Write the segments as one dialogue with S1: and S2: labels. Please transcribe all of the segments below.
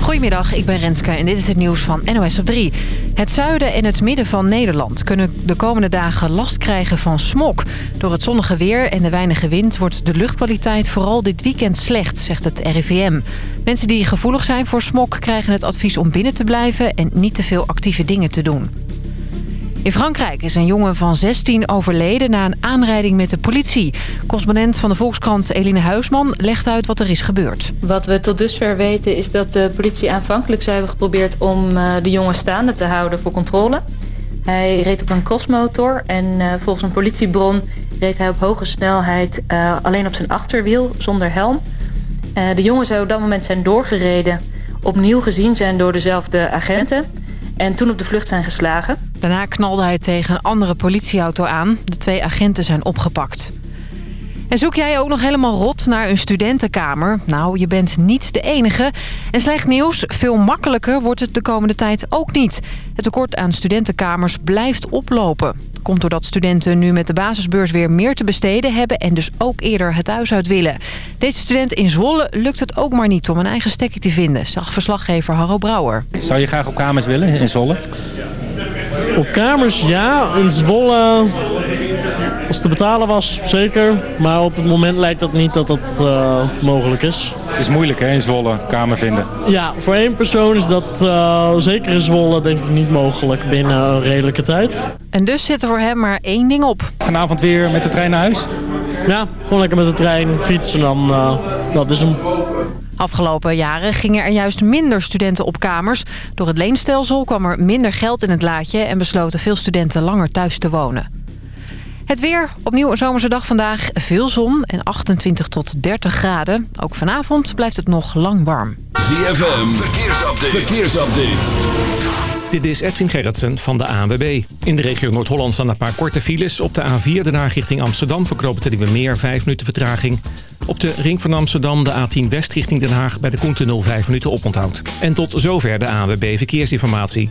S1: Goedemiddag, ik ben Renske en dit is het nieuws van NOS op 3. Het zuiden en het midden van Nederland kunnen de komende dagen last krijgen van smog. Door het zonnige weer en de weinige wind wordt de luchtkwaliteit vooral dit weekend slecht, zegt het RIVM. Mensen die gevoelig zijn voor smog krijgen het advies om binnen te blijven en niet te veel actieve dingen te doen. In Frankrijk is een jongen van 16 overleden na een aanrijding met de politie. Correspondent van de Volkskrant Eline Huisman legt uit wat er is gebeurd.
S2: Wat we tot dusver weten is dat de politie aanvankelijk zou hebben geprobeerd om eh, de jongen staande te houden voor controle. Hij reed op een crossmotor en uh, volgens een politiebron reed hij op hoge snelheid uh, alleen op zijn achterwiel zonder helm. de jongen zou op dat moment zijn doorgereden, opnieuw gezien zijn door dezelfde agenten en toen op de vlucht zijn geslagen.
S1: Daarna knalde hij tegen een andere politieauto aan. De twee agenten zijn opgepakt. En zoek jij ook nog helemaal rot naar een studentenkamer? Nou, je bent niet de enige. En slecht nieuws, veel makkelijker wordt het de komende tijd ook niet. Het tekort aan studentenkamers blijft oplopen. Komt doordat studenten nu met de basisbeurs weer meer te besteden hebben... en dus ook eerder het huis uit willen. Deze student in Zwolle lukt het ook maar niet om een eigen stekje te vinden... zag verslaggever Harro Brouwer.
S3: Zou je graag op kamers willen in Zwolle?
S4: Op kamers, ja. In Zwolle, als het te betalen was, zeker. Maar op het moment lijkt dat niet dat dat uh, mogelijk is.
S3: Het is moeilijk hè, in Zwolle, kamer vinden.
S4: Ja, voor één persoon is dat uh, zeker in Zwolle denk ik niet mogelijk binnen een redelijke tijd.
S1: En dus zit er voor hem maar één ding op.
S3: Vanavond weer met de trein naar huis?
S4: Ja, gewoon lekker met de trein fietsen dan, uh, dat is hem.
S1: Afgelopen jaren gingen er juist minder studenten op kamers. Door het leenstelsel kwam er minder geld in het laadje... en besloten veel studenten langer thuis te wonen. Het weer, opnieuw een zomerse dag vandaag. Veel zon en 28 tot 30 graden. Ook vanavond blijft het nog lang warm.
S5: ZFM, verkeersupdate. verkeersupdate.
S6: Dit is Edwin Gerritsen van de ANWB. In de regio Noord-Holland staan een paar korte files. Op de A4 de Haag richting Amsterdam verkropen de meer 5 minuten vertraging. Op de ring van Amsterdam de A10 West richting Den Haag bij de Koentunnel 5 minuten oponthoud. En tot zover de ANWB Verkeersinformatie.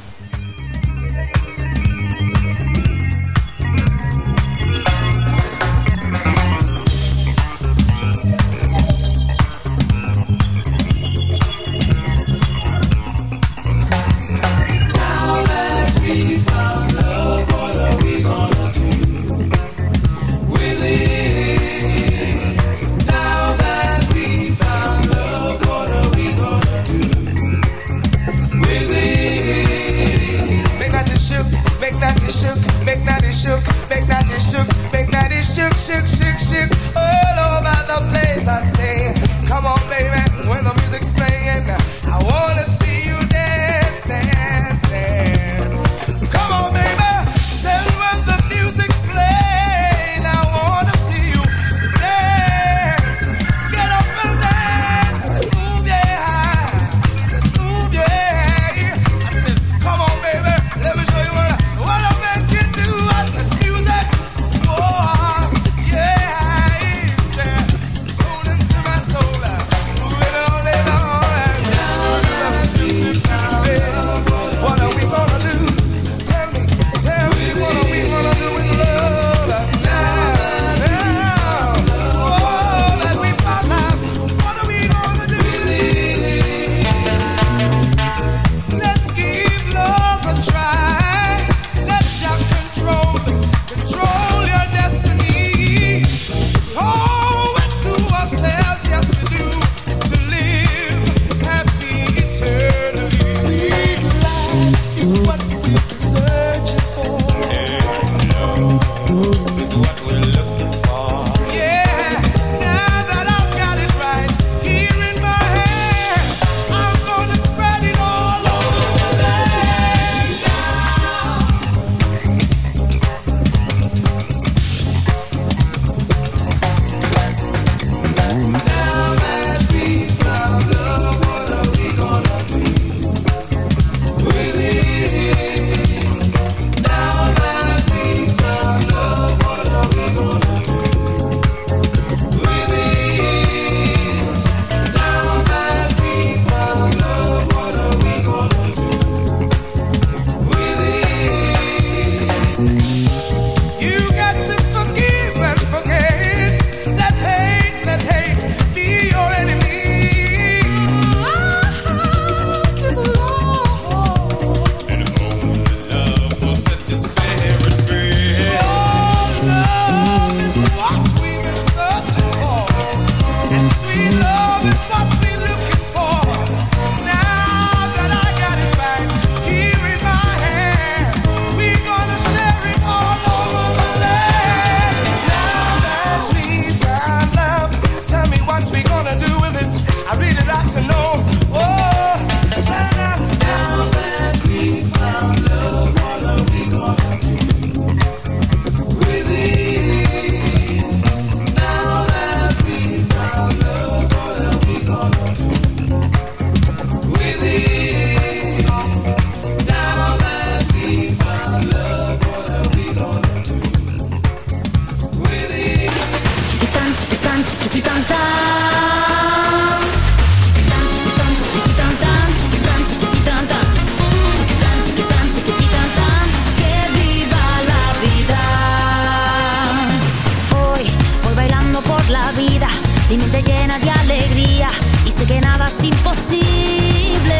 S7: llena de alegría y sé que nada es imposible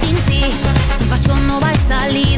S7: sin ti, sin pasión no
S8: va a salir.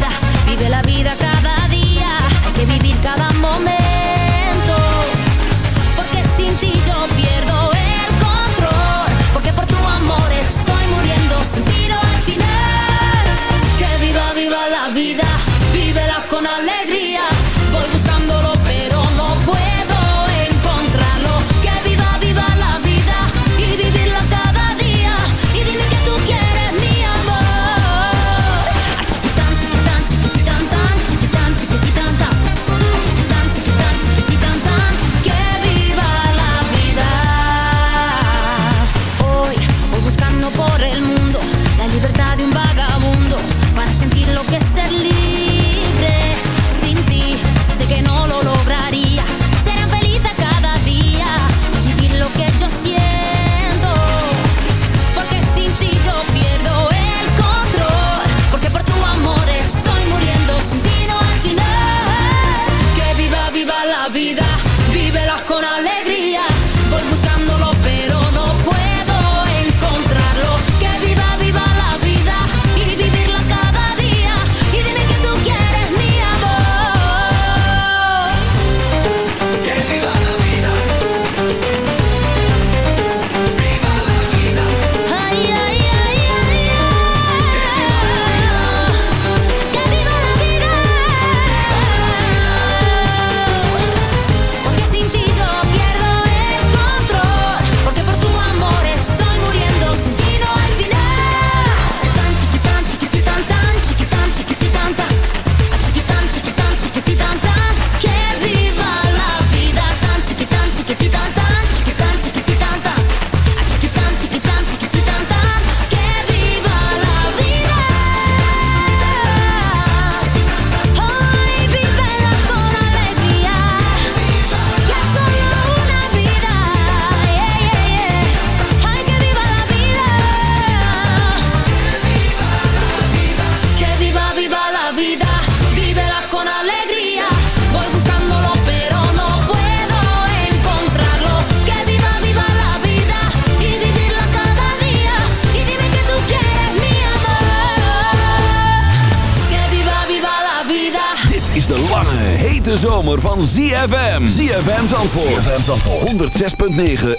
S8: 6.9.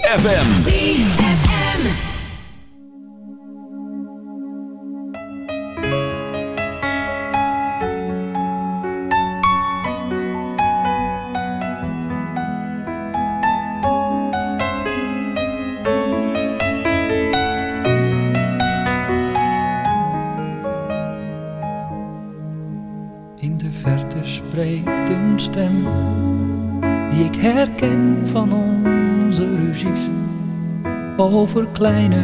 S8: kleine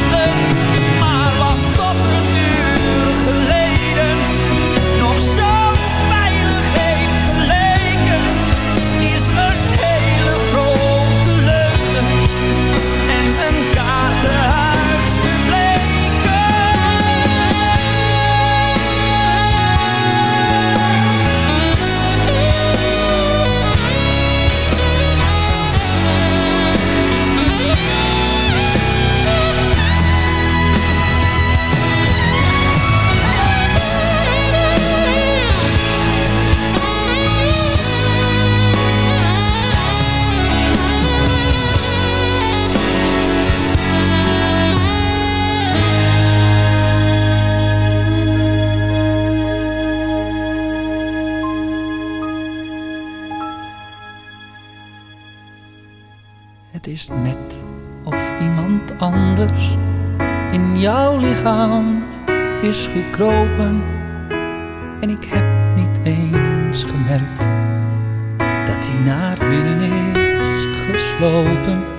S8: gekropen en ik heb niet eens gemerkt dat hij naar binnen is geslopen.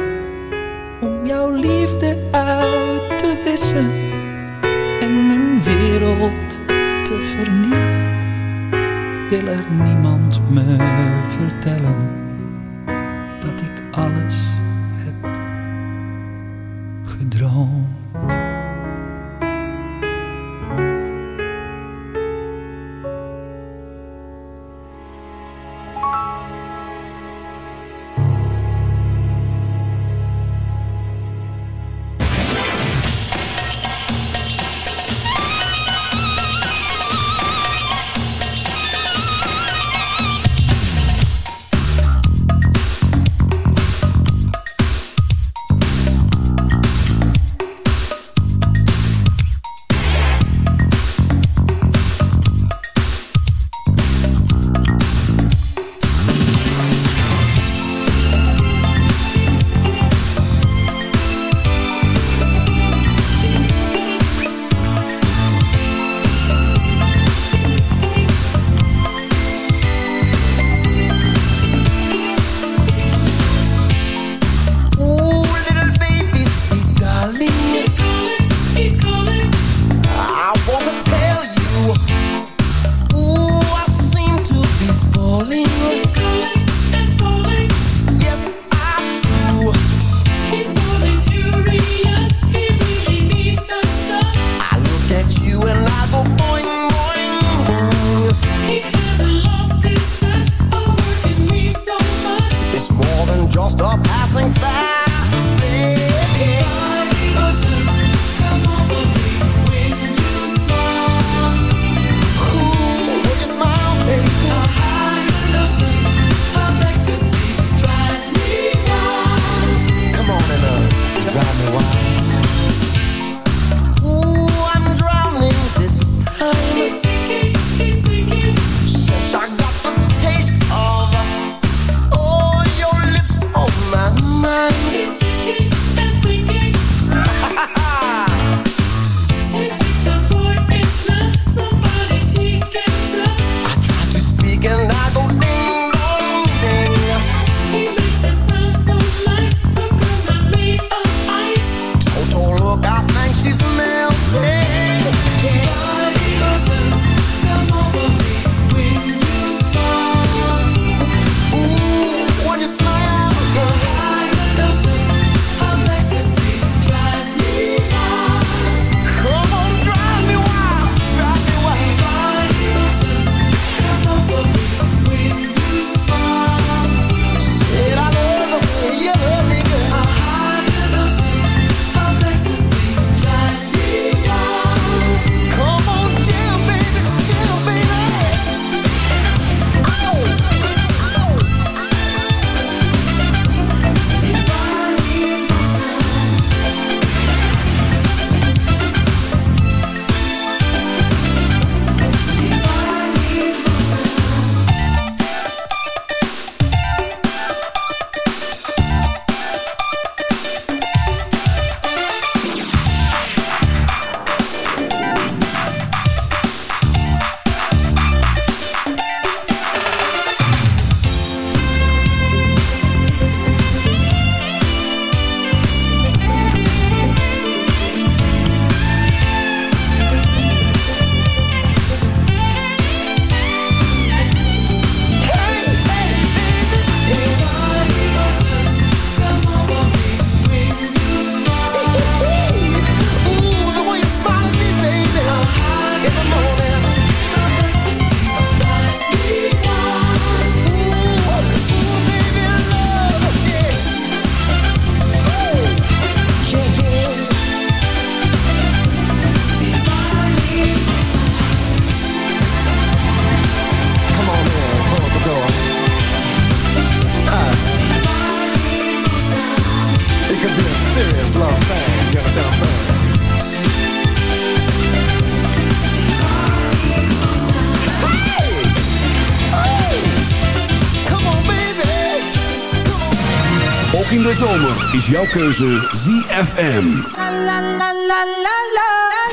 S5: Is jouw keuze ZFM.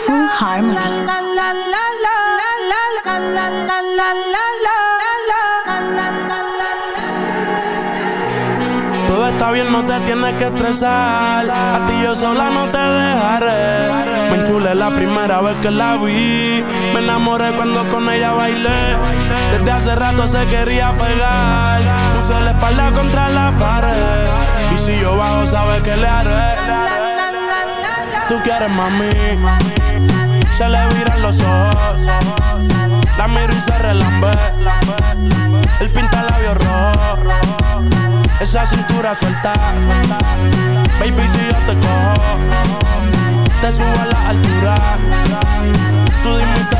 S9: Full harmony.
S10: Todo está bien, no te tienes que estresar. A ti yo sola no te dejaré. Me enchulé la primera vez que la vi. Me enamoré cuando con ella bailé. Desde hace rato se quería pegar. Puse la espalda contra la pared. Si yo bajo, sabes que le haré. Tú quieres mami. Se le viran los ojos. La miro y se relambe. El pinta labios rojo. Esa cintura suelta. Baby, si yo te cojo, te subo a la altura. Tú dime y te.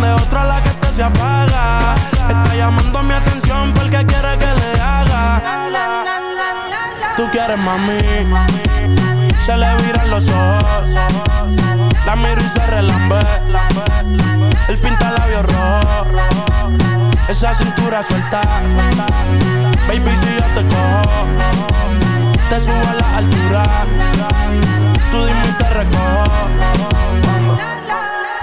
S10: Prende otra la que este se apaga. Está llamando mi atención porque quiere que le haga. Tú quieres mami. Se le viran los ojos. La miro y se relambe. El pinta labios rojo. Esa cintura suelta. Baby, si yo te cojo, te subo a la altura. Tú dime y te recojo.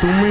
S10: tú me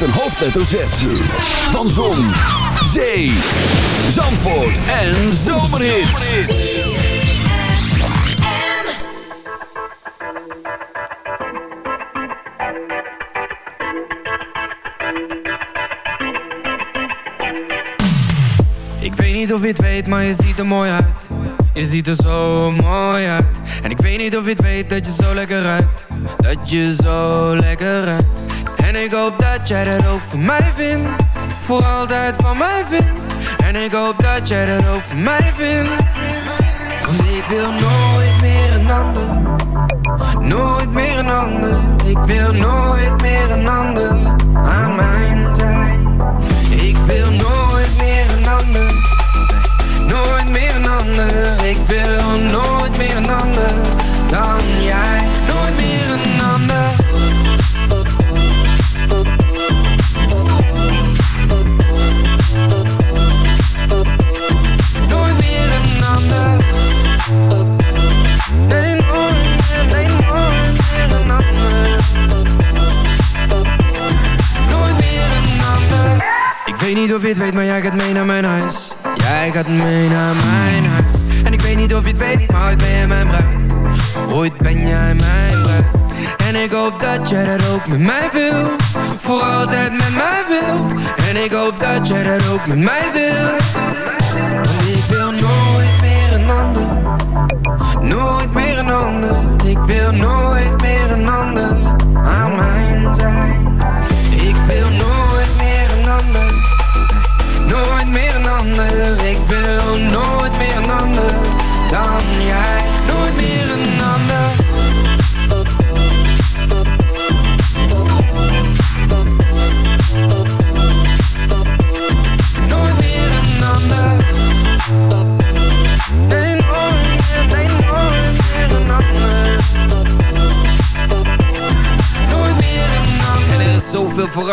S11: met een hoofdletter Z. Van Zon, Zee, Zandvoort en Zomerhits.
S12: Ik weet niet of je het weet, maar je ziet er mooi uit Je ziet er zo mooi uit En ik weet niet of je het weet dat je zo lekker ruikt Dat je zo lekker ruikt En ik hoop dat jij dat ook voor mij vindt. Voor altijd van mij vindt. En ik hoop dat jij dat ook voor mij vindt. Want ik wil nooit meer een ander. Nooit meer een ander. Ik wil nooit meer een ander met mij wil Voor altijd met mij wil. En ik hoop dat jij dat ook met mij wil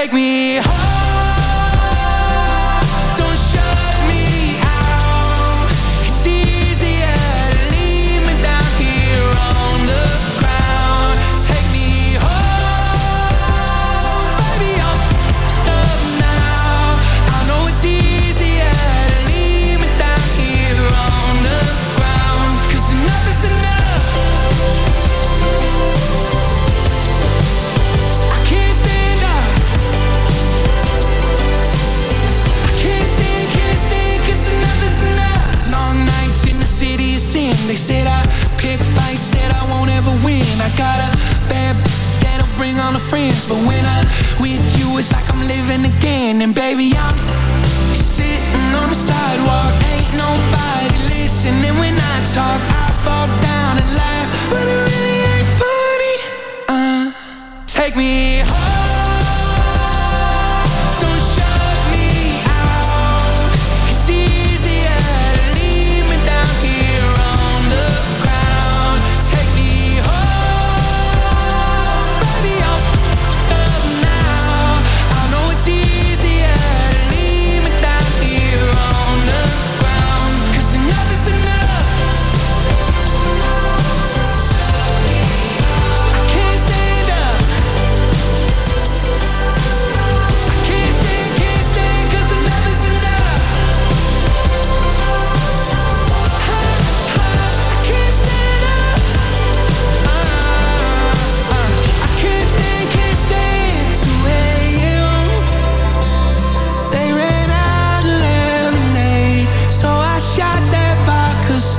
S13: take me home.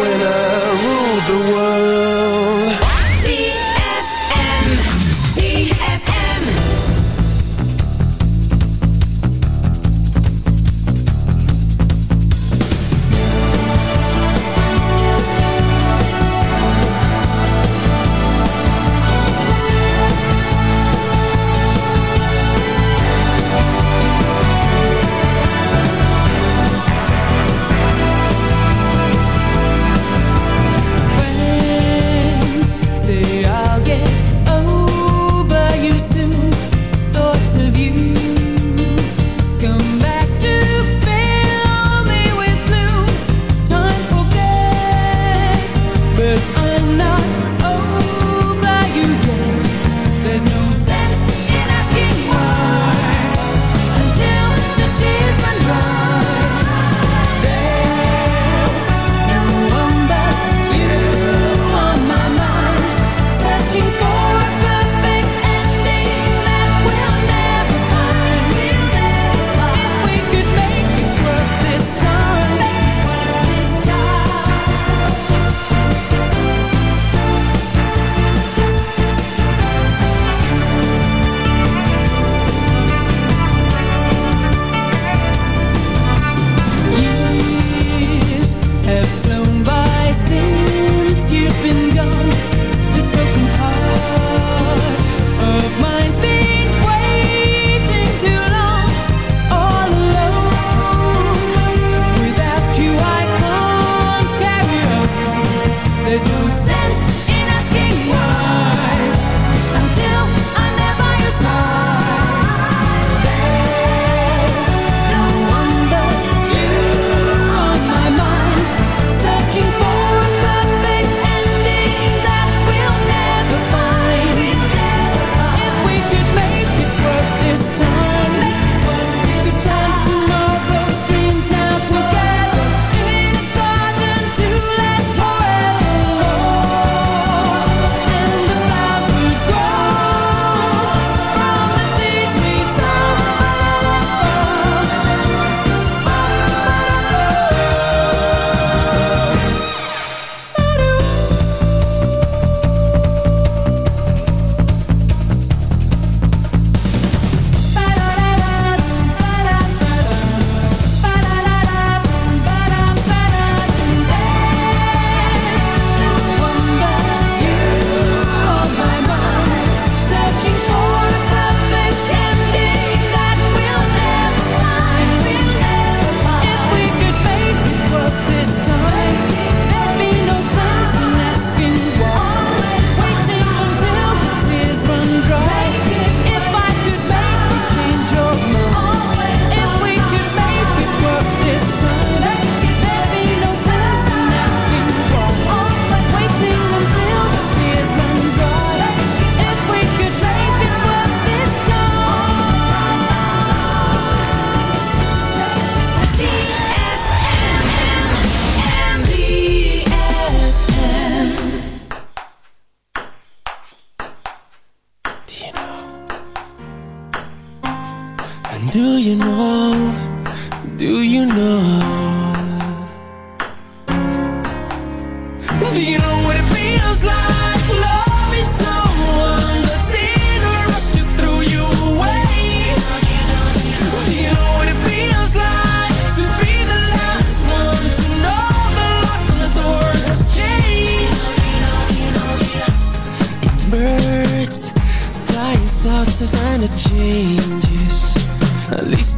S14: when I ruled the world.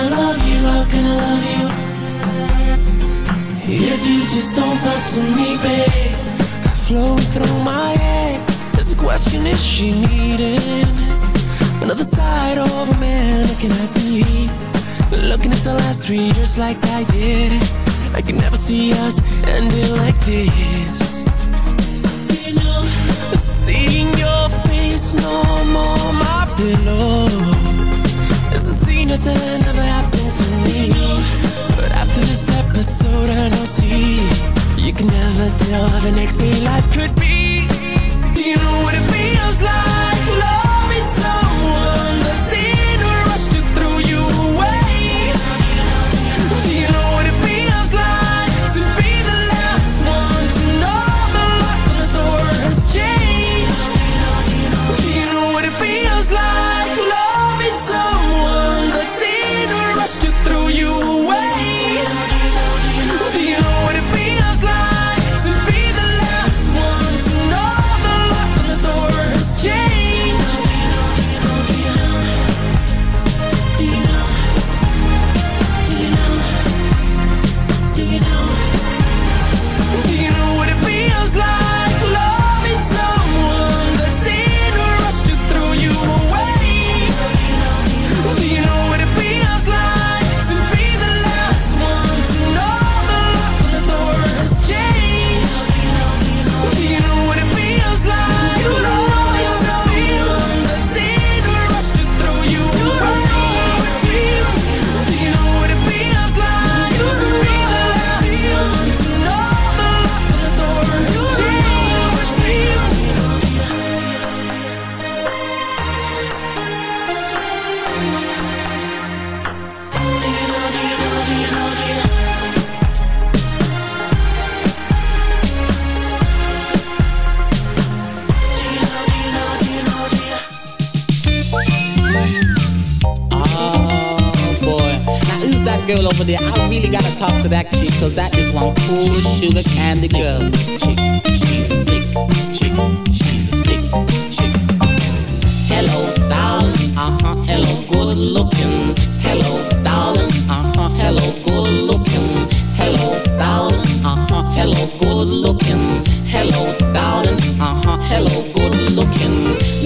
S13: I love you? How can I love you? If you just don't talk to me, babe. Flowing through my head. There's a question, is she needing Another side of a man looking at me. Looking at the last three years like I did. I can never see us ending like this. Seeing your face no more my pillow A scene never happened to me But after this episode I know see You can never tell how the next day life could be you know what it feels like? Loving someone that's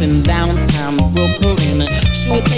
S15: in downtown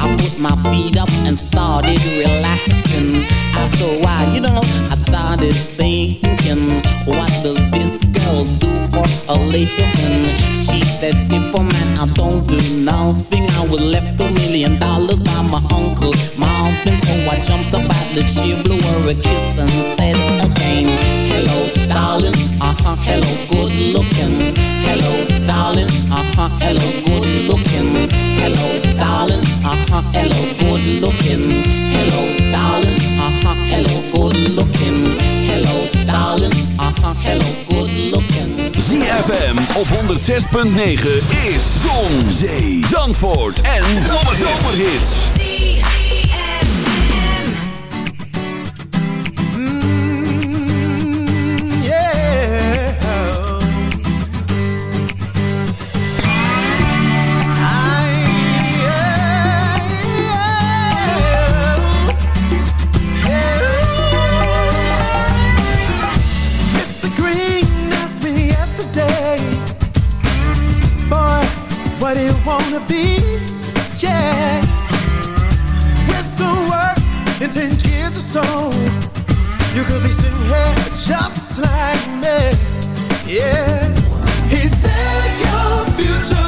S15: I put my feet up and started relaxing. After a while, you know, I started thinking, what does this girl do for a living? She said, if a man, I don't do nothing. I was left a million dollars by my uncle, mountain. So I jumped up at the chair, blew her a kiss and said hello, darling, uh-huh, hello, good looking. Hello, darling, uh-huh, hello, good looking. Hello, darling, uh-huh, hello, good looking. Hello, darling, uh-huh, hello, good looking. Hello, darling, uh-huh, hello, good looking.
S11: ZFM op 106.9 is Zon, Zee, Zandvoort en Zomerhits.
S5: Be? Yeah, with some work in ten years or so, you could be just like me. Yeah, he said your future